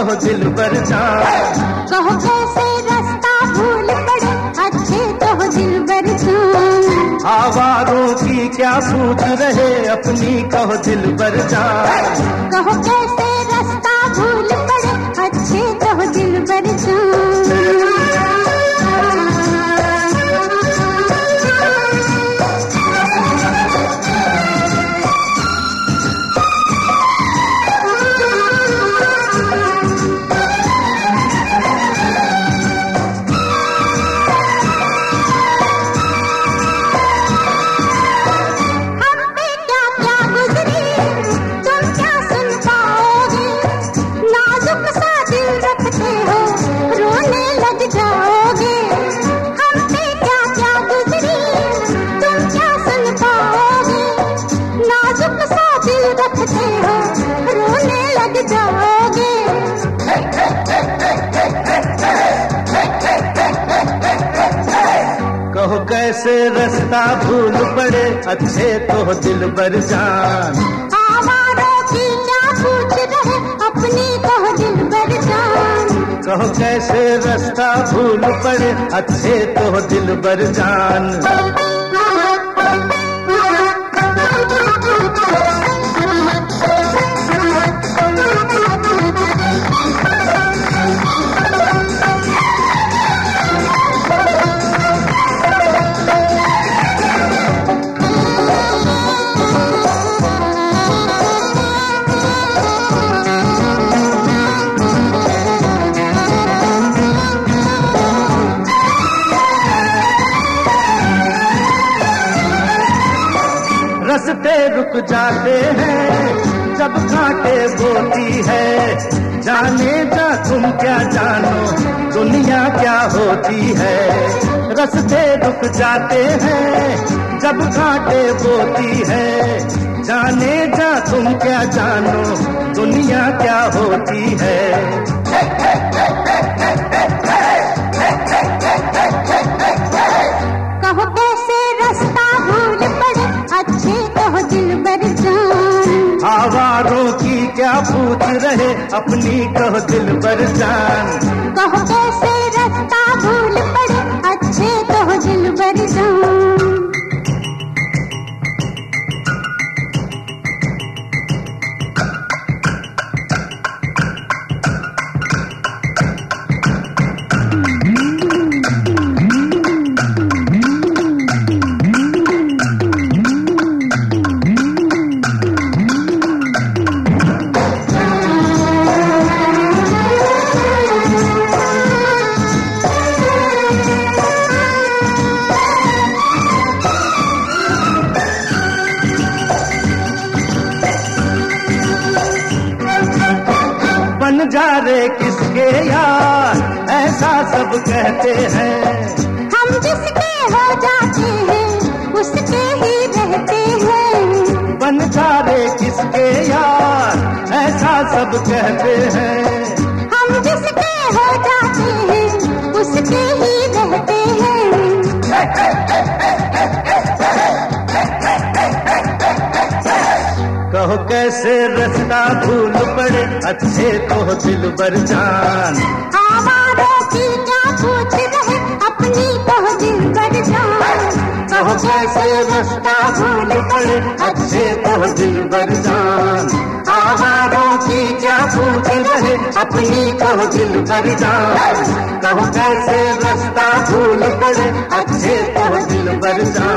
कहो दिल पर कहो कैसे रास्ता भूल पड़े अच्छे कहो दिल पर आवारों की क्या सोच रहे अपनी कहो दिल पर कहो कैसे रास्ता भूल पड़े अच्छे कहो दिल बर हो रोने लग जाओगे। कहो कैसे रास्ता भूल पड़े अच्छे तो दिल बर जान। की क्या पूछ रहे अपनी कहो दिल बर जान। कहो कैसे रास्ता भूल पड़े अच्छे तो दिल बर जान। रस्ते रुक जाते हैं, जब कांटे बोती है। जाने जा तुम क्या जानो, दुनिया क्या होती है। रस्ते रुक जाते हैं, जब कांटे बोती है। जाने जा तुम क्या जानो, दुनिया क्या होती है। कहो कैसे रास्ता भूल आवारों की क्या पूछ रहे अपनी कहो दिल बर जान। कहो कैसे जा किसके यार? ऐसा सब कहते हैं। हम जिसके हो जाते हैं उसके ही रहते हैं। बन जा रे किसके यार? ऐसा सब कहते हैं। हम जिसके हो जाते हैं उसके ही रहते हैं। कैसे रास्ता भूल पड़े अच्छे तो दिल बर जान। आवारों की क्या पूछ रहे अपनी कहो दिल बर जान। कहो कैसे रास्ता भूल पड़े अच्छे तो दिल बर जान। आवारों की क्या पूछ रहे अपनी कहो दिल बर जान। कहो कैसे रास्ता भूल पड़े अच्छे तो दिल बर जान।